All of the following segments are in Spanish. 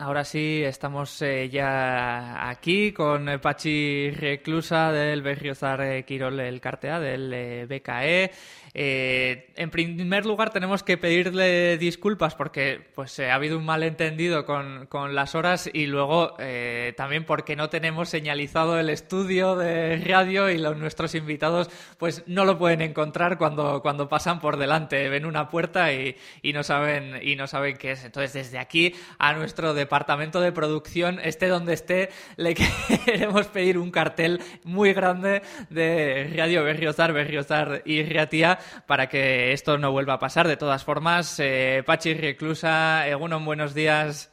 Ahora sí, estamos eh, ya aquí con eh, Pachi Reclusa del Berriozar eh, Quirol el Cartea, del BKE. Eh, en primer lugar, tenemos que pedirle disculpas porque pues, ha habido un malentendido con, con las horas y luego también porque no tenemos señalizado el estudio de radio y nuestros invitados pues no lo pueden encontrar cuando, cuando pasan por delante. Ven una puerta y, y, no saben, y no saben qué es. Entonces, desde aquí a nuestro departamento de producción, esté donde esté, le queremos pedir un cartel muy grande de Radio Berriozar, Berriozar y Riatía para que esto no vuelva a pasar. De todas formas, eh, Pachi Reclusa, Egunon, buenos días.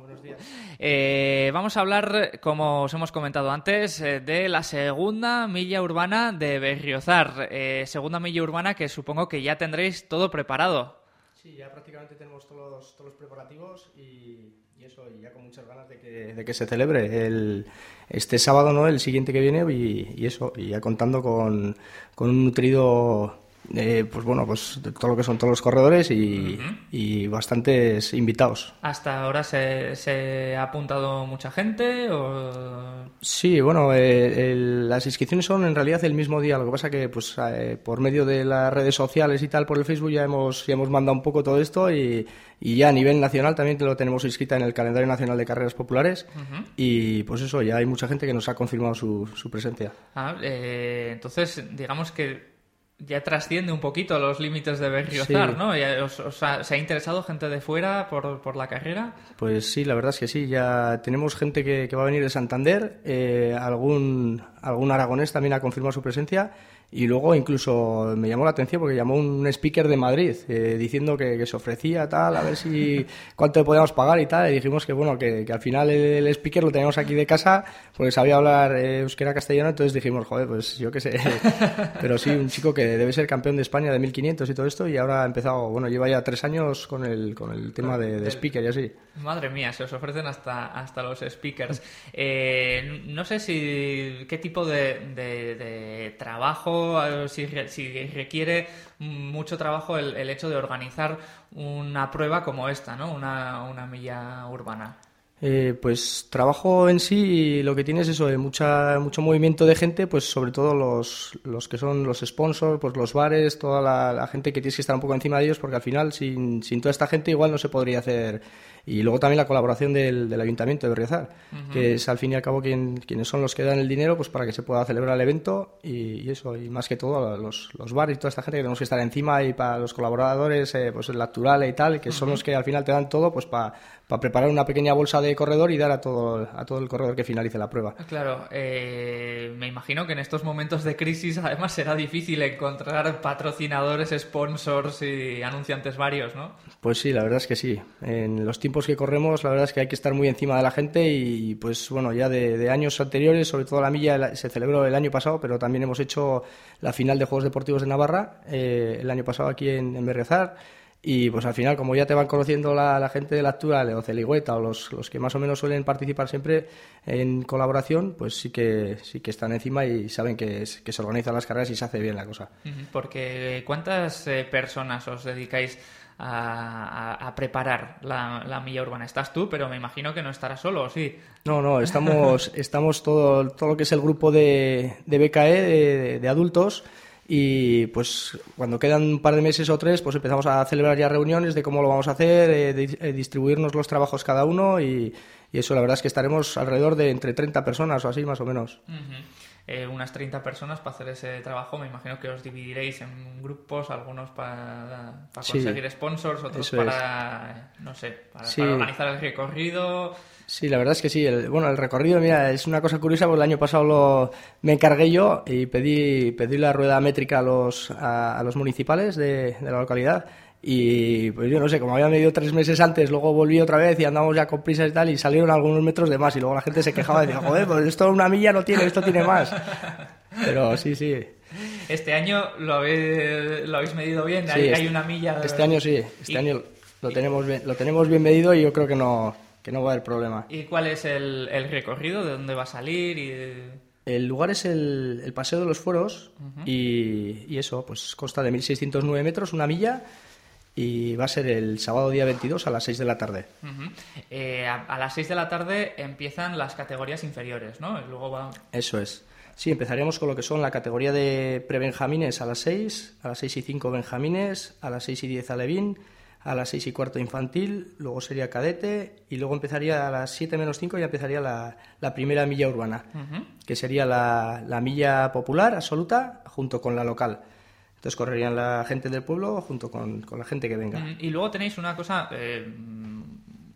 buenos días. Eh, vamos a hablar, como os hemos comentado antes, eh, de la segunda milla urbana de Berriozar. Eh, segunda milla urbana que supongo que ya tendréis todo preparado. Sí, ya prácticamente tenemos todos todos los preparativos y, y, eso, y ya con muchas ganas de que, de que se celebre el, este sábado, ¿no? El siguiente que viene y, y eso, y ya contando con, con un nutrido eh, pues bueno, pues todo lo que son todos los corredores y, uh -huh. y bastantes invitados. ¿Hasta ahora se, se, ha apuntado mucha gente? O... Sí, bueno, eh, el, las inscripciones son en realidad el mismo día. Lo que pasa que pues eh, por medio de las redes sociales y tal, por el Facebook ya hemos, ya hemos mandado un poco todo esto y, y ya a nivel nacional también lo tenemos inscrita en el calendario nacional de carreras populares uh -huh. y pues eso, ya hay mucha gente que nos ha confirmado su, su presencia. Ah, entonces, digamos que ya trasciende un poquito los límites de Berriozar, sí. ¿no? Os, os ha, ¿Se ha interesado gente de fuera por, por, la carrera? Pues sí, la verdad es que sí. Ya tenemos gente que, que va a venir de Santander, eh, algún, algún aragonés también ha confirmado su presencia y luego incluso me llamó la atención porque llamó un speaker de Madrid eh, diciendo que, que, se ofrecía tal, a ver si cuánto le podíamos pagar y tal. Y dijimos que bueno, que, que al final el, el, speaker lo teníamos aquí de casa porque sabía hablar eh, euskera castellano, entonces dijimos, joder, pues yo qué sé. Pero sí, un chico que debe ser campeón de España de 1500 y todo esto y ahora ha empezado, bueno, lleva ya tres años con el, con el tema de, de speaker y así. Madre mía, se os ofrecen hasta, hasta los speakers. Eh, no sé si qué tipo de, de, trabajo, si, si, requiere mucho trabajo el, el, hecho de organizar una prueba como esta, ¿no? Una, una milla urbana. Eh, pues trabajo en sí lo que tiene es eso de mucha, mucho movimiento de gente, pues sobre todo los, los que son los sponsors, pues los bares, toda la, la, gente que tienes que estar un poco encima de ellos, porque al final sin, sin toda esta gente igual no se podría hacer y luego también la colaboración del, del Ayuntamiento de Berriozar, uh -huh. que es al fin y al cabo quien, quienes son los que dan el dinero pues para que se pueda celebrar el evento y, y eso, y más que todo los, los, bares y toda esta gente que tenemos que estar encima y para los colaboradores, eh, pues el actual y tal, que uh -huh. son los que al final te dan todo pues para para preparar una pequeña bolsa de corredor y dar a todo, a todo el corredor que finalice la prueba. Claro, eh, me imagino que en estos momentos de crisis además será difícil encontrar patrocinadores, sponsors y anunciantes varios, ¿no? Pues sí, la verdad es que sí. En los tiempos que corremos, la verdad es que hay que estar muy encima de la gente y pues bueno, ya de, de años anteriores, sobre todo la milla se celebró el año pasado, pero también hemos hecho la final de Juegos Deportivos de Navarra eh, el año pasado aquí en, en Berriozar y pues al final, como ya te van conociendo la, la gente de la actual, o Celigüeta, o los, los, que más o menos suelen participar siempre en colaboración, pues sí que, sí que están encima y saben que, es, que se organizan las carreras y se hace bien la cosa. Porque, ¿cuántas eh, personas os dedicáis a, a, a preparar la, la, milla urbana? Estás tú, pero me imagino que no estarás solo, ¿sí? No, no, estamos, estamos todo, todo lo que es el grupo de, de BKE, de, de adultos, y pues cuando quedan un par de meses o tres pues empezamos a celebrar ya reuniones de cómo lo vamos a hacer, eh, de, de distribuirnos los trabajos cada uno y, y, eso la verdad es que estaremos alrededor de entre 30 personas o así más o menos. Uh -huh. Eh, unas 30 personas para hacer ese trabajo, me imagino que os dividiréis en grupos, algunos para, para conseguir sí, sponsors, otros para, es. no sé, para, sí. para organizar el recorrido. Sí, la verdad es que sí. El, bueno, el recorrido, mira, es una cosa curiosa porque el año pasado lo, me encargué yo y pedí, pedí la rueda métrica a los, a, a los municipales de, de, la localidad. Y pues yo no sé, como había medido tres meses antes, luego volví otra vez y andamos ya con prisas y tal, y salieron algunos metros de más. Y luego la gente se quejaba y decía, joder, pues esto una milla no tiene, esto tiene más. Pero sí, sí. Este año lo habéis, lo habéis medido bien, sí, hay, este, una milla. Este año sí, este y, año lo tenemos, bien, lo tenemos bien medido y yo creo que no que no va a haber problema. ¿Y cuál es el, el recorrido? ¿De dónde va a salir? Y... El lugar es el, el Paseo de los Foros uh -huh. y, y, eso, pues consta de 1.609 metros, una milla. Y va a ser el sábado día 22 a las 6 de la tarde. Eh, a, las 6 de la tarde empiezan las categorías inferiores, ¿no? luego va... Eso es. Sí, empezaríamos con lo que son la categoría de prebenjamines a las 6, a las 6 y 5 benjamines, a las 6 y 10 alevín, a las 6 y cuarto infantil, luego sería cadete y luego empezaría a las 7 menos 5 y empezaría la, primera milla urbana, que sería la, la milla popular absoluta junto con la local. Entonces correrían la gente del pueblo junto con, la gente que venga. Y luego tenéis una cosa eh,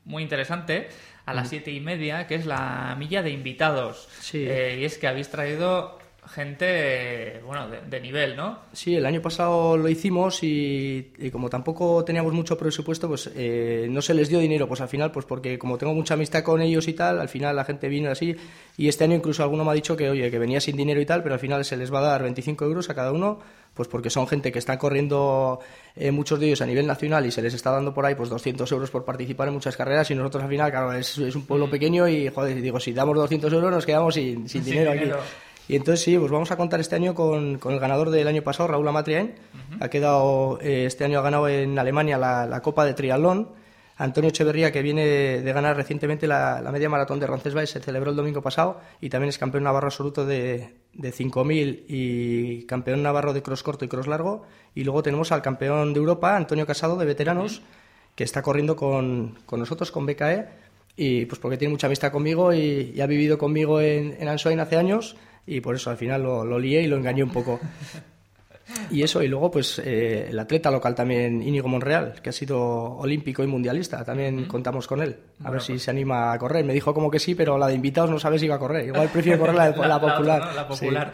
muy interesante a las siete y media, que es la milla de invitados. Sí. Eh, y es que habéis traído gente, bueno, de, nivel, ¿no? Sí, el año pasado lo hicimos y, como tampoco teníamos mucho presupuesto, pues eh, no se les dio dinero, pues al final, pues porque como tengo mucha amistad con ellos y tal, al final la gente vino así y este año incluso alguno me ha dicho que, oye, que venía sin dinero y tal, pero al final se les va a dar 25 euros a cada uno, pues porque son gente que están corriendo eh, muchos de ellos a nivel nacional y se les está dando por ahí pues 200 euros por participar en muchas carreras y nosotros al final, claro, es, un pueblo mm. pequeño y, joder, digo, si damos 200 euros nos quedamos sin, dinero aquí. Y entonces sí, pues vamos a contar este año con, con el ganador del año pasado, Raúl Amatriain. Ha quedado, eh, este año ha ganado en Alemania la, Copa de Triatlón. Antonio Echeverría, que viene de ganar recientemente la, media maratón de Roncesvalles, se celebró el domingo pasado y también es campeón navarro absoluto de, de 5.000 y campeón navarro de cross corto y cross largo. Y luego tenemos al campeón de Europa, Antonio Casado, de veteranos, que está corriendo con, con, nosotros, con BKE, y pues porque tiene mucha amistad conmigo y, ha vivido conmigo en, en Ansoain hace años y por eso al final lo, lo lié y lo engañé un poco. Y eso, y luego pues eh, el atleta local también, Íñigo Monreal, que ha sido olímpico y mundialista, también contamos con él, a ver si pues se anima a correr. Me dijo como que sí, pero la de invitados no sabe si va a correr. Igual prefiere correr la, la, popular. La, popular.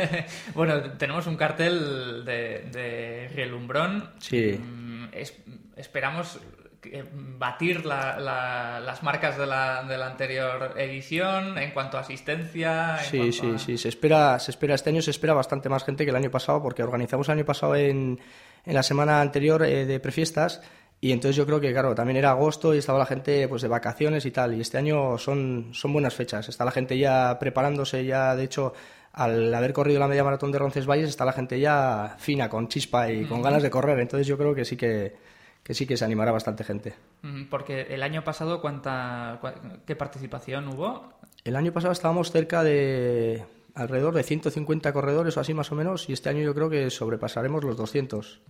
bueno, tenemos un cartel de, de Rielumbrón. Sí. Mm, esperamos batir las marcas de la, de la, anterior edición en cuanto a asistencia. sí, sí, sí. Se espera, se espera, este año se espera bastante más gente que el año pasado porque organizamos el año pasado en, en la semana anterior eh, de prefiestas y entonces yo creo que, claro, también era agosto y estaba la gente pues de vacaciones y tal. Y este año son, son buenas fechas. Está la gente ya preparándose, ya de hecho, al haber corrido la media maratón de Roncesvalles, está la gente ya fina, con chispa y con ganas de correr. Entonces yo creo que sí que que sí que se animará bastante gente. Porque el año pasado, ¿cuánta, ¿qué participación hubo? El año pasado estábamos cerca de alrededor de 150 corredores o así más o menos y este año yo creo que sobrepasaremos los 200.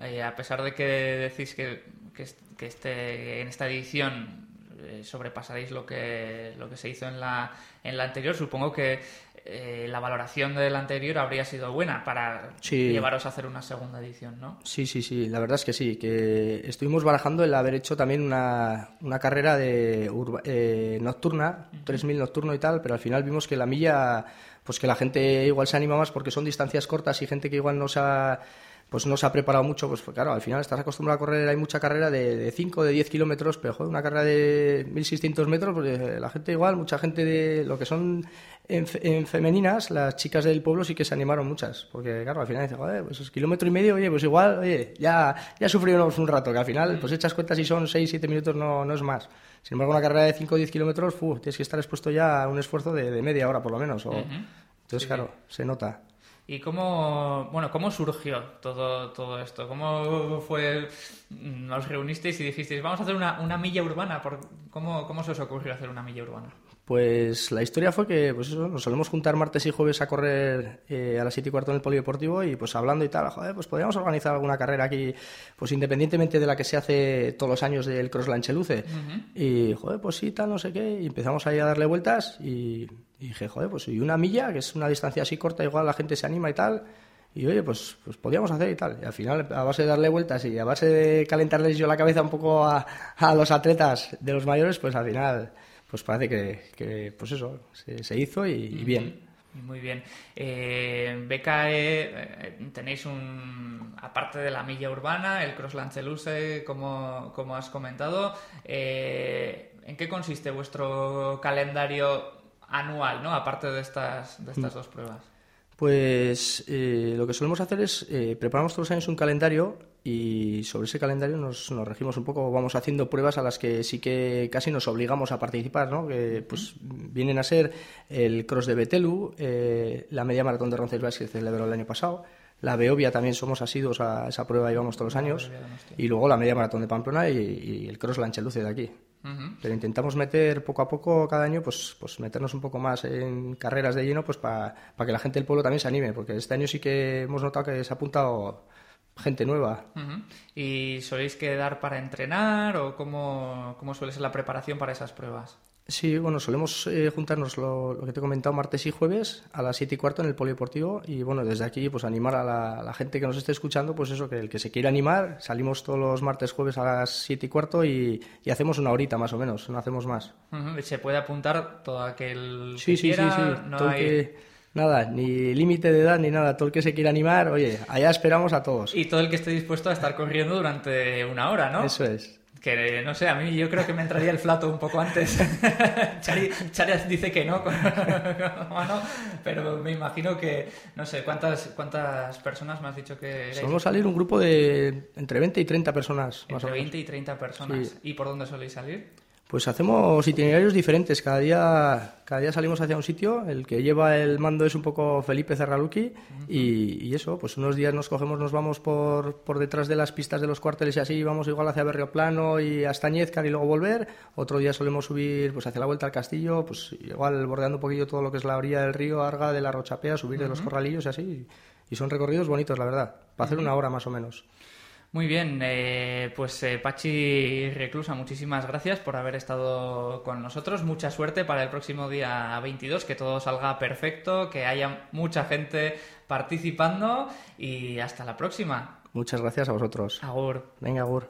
Eh, a pesar de que decís que, que, este, en esta edición eh, sobrepasaréis lo que, lo que se hizo en la, en la anterior, supongo que eh, la valoración del anterior habría sido buena para llevaros a hacer una segunda edición, ¿no? Sí, sí, sí, la verdad es que sí, que estuvimos barajando el haber hecho también una, una carrera de eh, nocturna, 3.000 nocturno y tal, pero al final vimos que la milla, pues que la gente igual se anima más porque son distancias cortas y gente que igual no se ha pues no se ha preparado mucho, pues claro, al final estás acostumbrado a correr, hay mucha carrera de 5, de 10 kilómetros, pero joder, una carrera de 1600 metros, pues eh, la gente igual, mucha gente de lo que son en, femeninas, las chicas del pueblo sí que se animaron muchas, porque claro, al final dices, joder, pues es kilómetro y medio, oye, pues igual, oye, ya, ya sufrimos un rato, que al final, pues echas cuentas y son 6, 7 minutos, no, no es más. Sin embargo, una carrera de 5 o 10 kilómetros, tienes que estar expuesto ya a un esfuerzo de, media hora por lo menos. O... Entonces, claro, se nota. ¿Y cómo, bueno, cómo surgió todo, todo esto? ¿Cómo fue, nos reunisteis y dijisteis, vamos a hacer una, una milla urbana? ¿Cómo, ¿Cómo se os ocurrió hacer una milla urbana? Pues la historia fue que pues eso, nos solemos juntar martes y jueves a correr eh, a las 7 y cuarto en el polideportivo y pues hablando y tal, joder, pues podríamos organizar alguna carrera aquí, pues independientemente de la que se hace todos los años del Cross Lancheluce. Y joder, pues sí, tal, no sé qué, y empezamos ahí a darle vueltas y, dije, joder, pues y una milla, que es una distancia así corta, igual la gente se anima y tal. Y oye, pues, pues podíamos hacer y tal. Y al final, a base de darle vueltas y a base de calentarles yo la cabeza un poco a, a los atletas de los mayores, pues al final pues parece que, pues eso, se, hizo y, bien. Muy bien. Eh, BKE, eh, tenéis un, aparte de la milla urbana, el Cross Lanceluse, como, como has comentado, eh, ¿en qué consiste vuestro calendario anual, ¿no? aparte de estas, de estas mm. dos pruebas? Pues eh, lo que solemos hacer es eh, preparamos todos los años un calendario y sobre ese calendario nos, nos, regimos un poco, vamos haciendo pruebas a las que sí que casi nos obligamos a participar, ¿no? que pues vienen a ser el Cross de Betelu, eh, la media maratón de Roncesvalles que se celebró el año pasado, La Beovia también somos asiduos a esa prueba, íbamos todos los años. Y luego la media maratón de Pamplona y, el cross Lancheluce de aquí. Pero intentamos meter poco a poco cada año, pues, pues meternos un poco más en carreras de lleno, pues para que la gente del pueblo también se anime, porque este año sí que hemos notado que se ha apuntado gente nueva. ¿Y soléis quedar para entrenar o cómo, cómo suele ser la preparación para esas pruebas? Sí, bueno, solemos eh, juntarnos lo, que te he comentado martes y jueves a las siete y cuarto en el polideportivo y bueno, desde aquí pues animar a la, gente que nos esté escuchando, pues eso, que el que se quiera animar, salimos todos los martes, jueves a las siete y cuarto y, hacemos una horita más o menos, no hacemos más. Se puede apuntar todo aquel sí, sí, sí, sí, no Nada, ni límite de edad ni nada. Todo el que se quiera animar, oye, allá esperamos a todos. Y todo el que esté dispuesto a estar corriendo durante una hora, ¿no? Eso es. Que no sé, a mí yo creo que me entraría el flato un poco antes. Chari, dice que no, pero me imagino que, no sé, ¿cuántas, cuántas personas me has dicho que Solemos salir un grupo de entre 20 y 30 personas. Más entre 20 y 30 personas. ¿Y por dónde soléis salir? Pues hacemos itinerarios diferentes. Cada día, cada día salimos hacia un sitio. El que lleva el mando es un poco Felipe Cerraluki. y, eso, pues unos días nos cogemos, nos vamos por, por detrás de las pistas de los cuarteles y así, vamos igual hacia Berrioplano y hasta Ñezcar y luego volver. Otro día solemos subir pues hacia la vuelta al castillo, pues igual bordeando un poquillo todo lo que es la orilla del río, Arga, de la Rochapea, subir de los corralillos y así. Y son recorridos bonitos, la verdad. Para hacer una hora más o menos. Muy bien, eh, pues eh, Pachi Reclusa, muchísimas gracias por haber estado con nosotros. Mucha suerte para el próximo día 22, que todo salga perfecto, que haya mucha gente participando y hasta la próxima. Muchas gracias a vosotros. Agur. Venga, Agur.